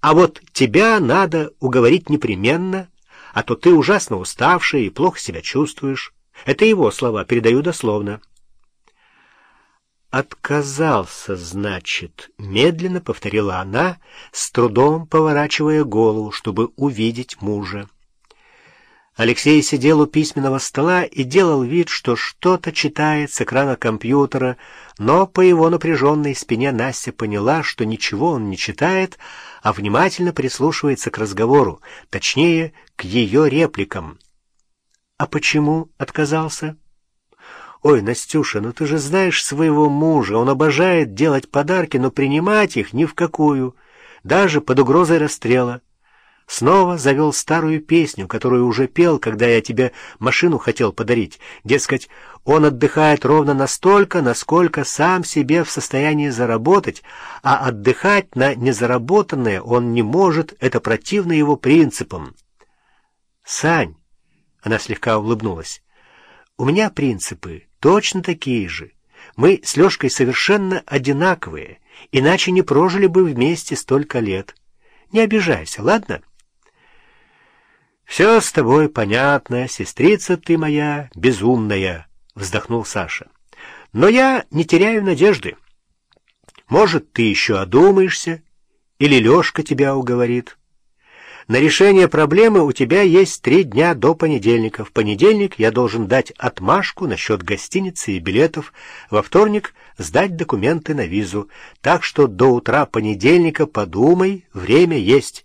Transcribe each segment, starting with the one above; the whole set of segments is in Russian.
А вот тебя надо уговорить непременно, а то ты ужасно уставший и плохо себя чувствуешь. Это его слова, передаю дословно. «Отказался, значит», — медленно повторила она, с трудом поворачивая голову, чтобы увидеть мужа. Алексей сидел у письменного стола и делал вид, что что-то читает с экрана компьютера, но по его напряженной спине Настя поняла, что ничего он не читает, а внимательно прислушивается к разговору, точнее, к ее репликам. «А почему отказался?» «Ой, Настюша, ну ты же знаешь своего мужа, он обожает делать подарки, но принимать их ни в какую, даже под угрозой расстрела». Снова завел старую песню, которую уже пел, когда я тебе машину хотел подарить. Дескать, он отдыхает ровно настолько, насколько сам себе в состоянии заработать, а отдыхать на незаработанное он не может, это противно его принципам. «Сань», — она слегка улыбнулась, — «у меня принципы точно такие же. Мы с Лешкой совершенно одинаковые, иначе не прожили бы вместе столько лет. Не обижайся, ладно?» «Все с тобой понятно, сестрица ты моя безумная», — вздохнул Саша. «Но я не теряю надежды. Может, ты еще одумаешься, или Лешка тебя уговорит. На решение проблемы у тебя есть три дня до понедельника. В понедельник я должен дать отмашку насчет гостиницы и билетов, во вторник сдать документы на визу. Так что до утра понедельника подумай, время есть».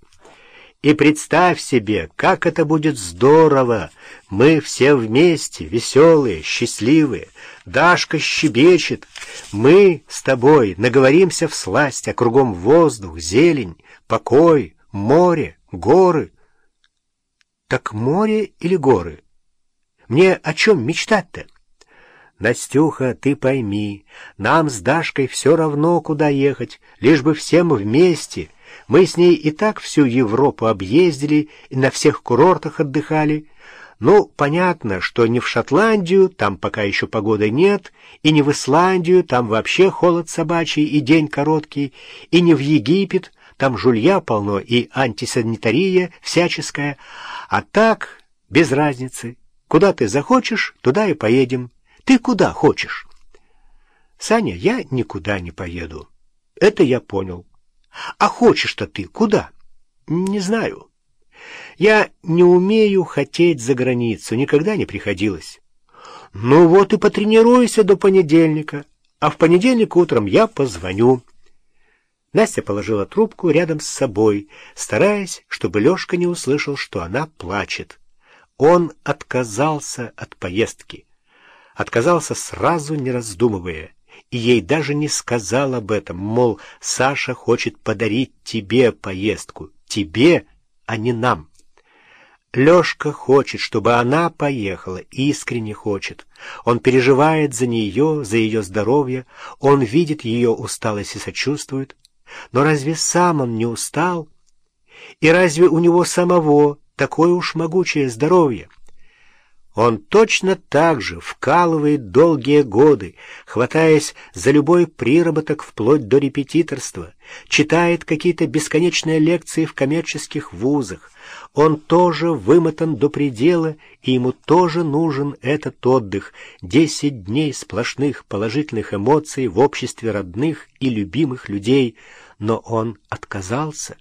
И представь себе, как это будет здорово! Мы все вместе, веселые, счастливые. Дашка щебечет. Мы с тобой наговоримся в сласть, а кругом воздух, зелень, покой, море, горы. Так море или горы? Мне о чем мечтать-то? Настюха, ты пойми, нам с Дашкой все равно, куда ехать, лишь бы всем вместе — мы с ней и так всю Европу объездили и на всех курортах отдыхали. Ну, понятно, что не в Шотландию, там пока еще погоды нет, и не в Исландию, там вообще холод собачий и день короткий, и не в Египет, там жулья полно и антисанитария всяческая. А так, без разницы. Куда ты захочешь, туда и поедем. Ты куда хочешь? Саня, я никуда не поеду. Это я понял. А хочешь-то ты куда? Не знаю. Я не умею хотеть за границу, никогда не приходилось. Ну вот и потренируйся до понедельника, а в понедельник утром я позвоню. Настя положила трубку рядом с собой, стараясь, чтобы Лешка не услышал, что она плачет. Он отказался от поездки. Отказался сразу, не раздумывая и ей даже не сказал об этом, мол, Саша хочет подарить тебе поездку, тебе, а не нам. Лешка хочет, чтобы она поехала, искренне хочет. Он переживает за нее, за ее здоровье, он видит ее усталость и сочувствует. Но разве сам он не устал? И разве у него самого такое уж могучее здоровье? Он точно так же вкалывает долгие годы, хватаясь за любой приработок вплоть до репетиторства, читает какие-то бесконечные лекции в коммерческих вузах. Он тоже вымотан до предела, и ему тоже нужен этот отдых, десять дней сплошных положительных эмоций в обществе родных и любимых людей, но он отказался.